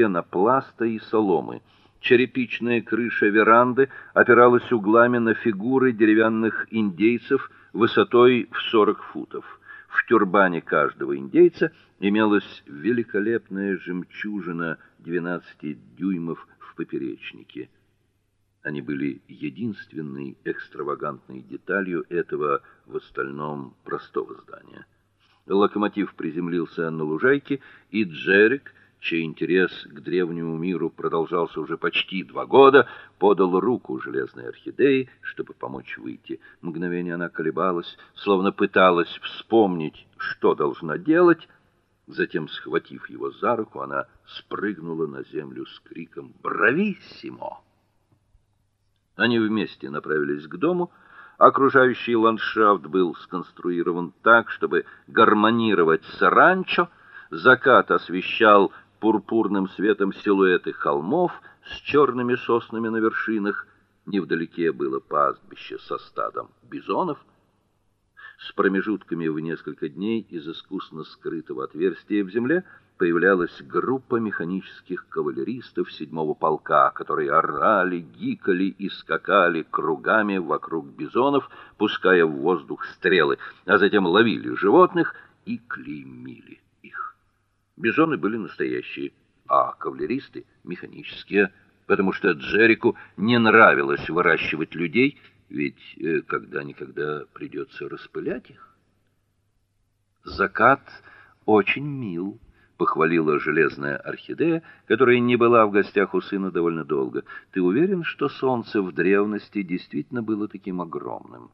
пенопласта и соломы. Черепичная крыша веранды опиралась углами на фигуры деревянных индейцев высотой в 40 футов. В тюрбане каждого индейца имелась великолепная жемчужина 12 дюймов в поперечнике. Они были единственной экстравагантной деталью этого в остальном простого здания. Локомотив приземлился на лужайке, и Джерик, чей интерес к древнему миру продолжался уже почти два года, подал руку железной орхидее, чтобы помочь выйти. Мгновение она колебалась, словно пыталась вспомнить, что должна делать. Затем, схватив его за руку, она спрыгнула на землю с криком «Брависсимо!». Они вместе направились к дому. Окружающий ландшафт был сконструирован так, чтобы гармонировать с ранчо. Закат освещал пурпурным светом силуэты холмов с черными соснами на вершинах. Невдалеке было пастбище со стадом бизонов. С промежутками в несколько дней из искусно скрытого отверстия в земле появлялась группа механических кавалеристов седьмого полка, которые орали, гикали и скакали кругами вокруг бизонов, пуская в воздух стрелы, а затем ловили животных и клеймили. Бизоны были настоящие, а кавалеристы механические, потому что Джерику не нравилось выращивать людей, ведь э, когда-никогда придется распылять их. Закат очень мил похвалила железная орхидея, которая не была в гостях у сына довольно долго. Ты уверен, что солнце в древности действительно было таким огромным?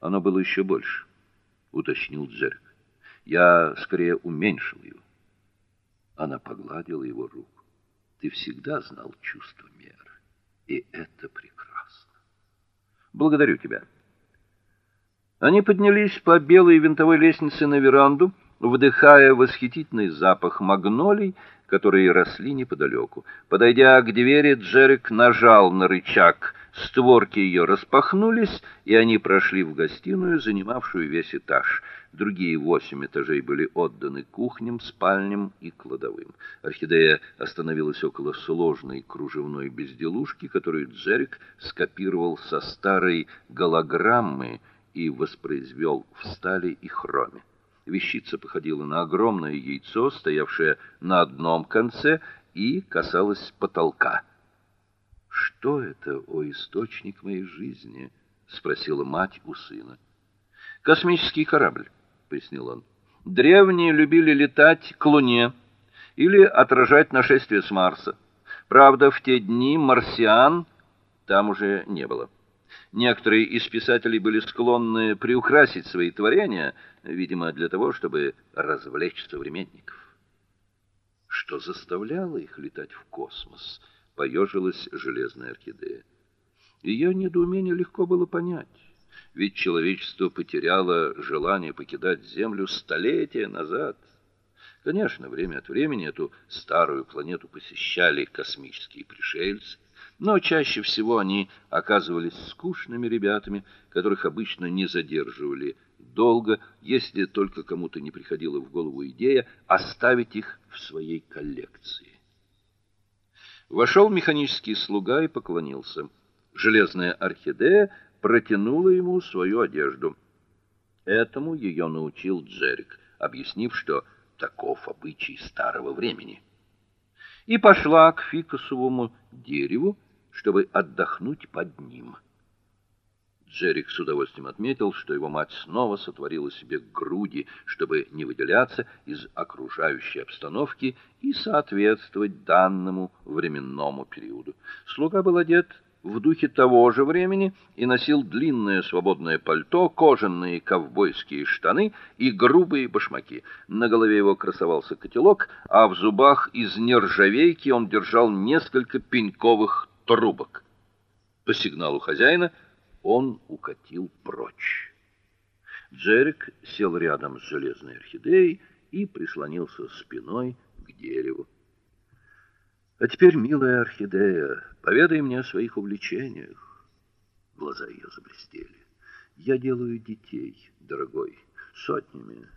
Оно было еще больше, уточнил Джерк. Я скорее уменьшил его. Она погладила его руку. Ты всегда знал чувство меры, и это прекрасно. Благодарю тебя. Они поднялись по белой винтовой лестнице на веранду вдыхая восхитительный запах магнолий, которые росли неподалеку. Подойдя к двери, Джерик нажал на рычаг. Створки ее распахнулись, и они прошли в гостиную, занимавшую весь этаж. Другие восемь этажей были отданы кухням, спальням и кладовым. Орхидея остановилась около сложной кружевной безделушки, которую Джерик скопировал со старой голограммы и воспроизвел в стали и хроме. Вещица походила на огромное яйцо, стоявшее на одном конце и касалось потолка. Что это, о источник моей жизни, спросила мать у сына. Космический корабль, пояснил он. Древние любили летать к Луне или отражать нашествие с Марса. Правда, в те дни марсиан там уже не было. Некоторые из писателей были склонны приукрасить свои творения, видимо, для того, чтобы развлечь современников. Что заставляло их летать в космос? Поежилась железная орхидея. Ее недоумение легко было понять, ведь человечество потеряло желание покидать Землю столетия назад. Конечно, время от времени эту старую планету посещали космические пришельцы, но чаще всего они оказывались скучными ребятами, которых обычно не задерживали долго, если только кому-то не приходила в голову идея оставить их в своей коллекции. Вошел механический слуга и поклонился. Железная орхидея протянула ему свою одежду. Этому ее научил Джерик, объяснив, что таков обычай старого времени. И пошла к фикусовому дереву, чтобы отдохнуть под ним. Джерик с удовольствием отметил, что его мать снова сотворила себе груди, чтобы не выделяться из окружающей обстановки и соответствовать данному временному периоду. Слуга был одет в духе того же времени и носил длинное свободное пальто, кожаные ковбойские штаны и грубые башмаки. На голове его красовался котелок, а в зубах из нержавейки он держал несколько пеньковых трубок. По сигналу хозяина он укатил прочь. Джерик сел рядом с железной орхидеей и прислонился спиной к дереву. А теперь, милая орхидея, поведай мне о своих увлечениях. Глаза ее заблестели. Я делаю детей, дорогой, сотнями,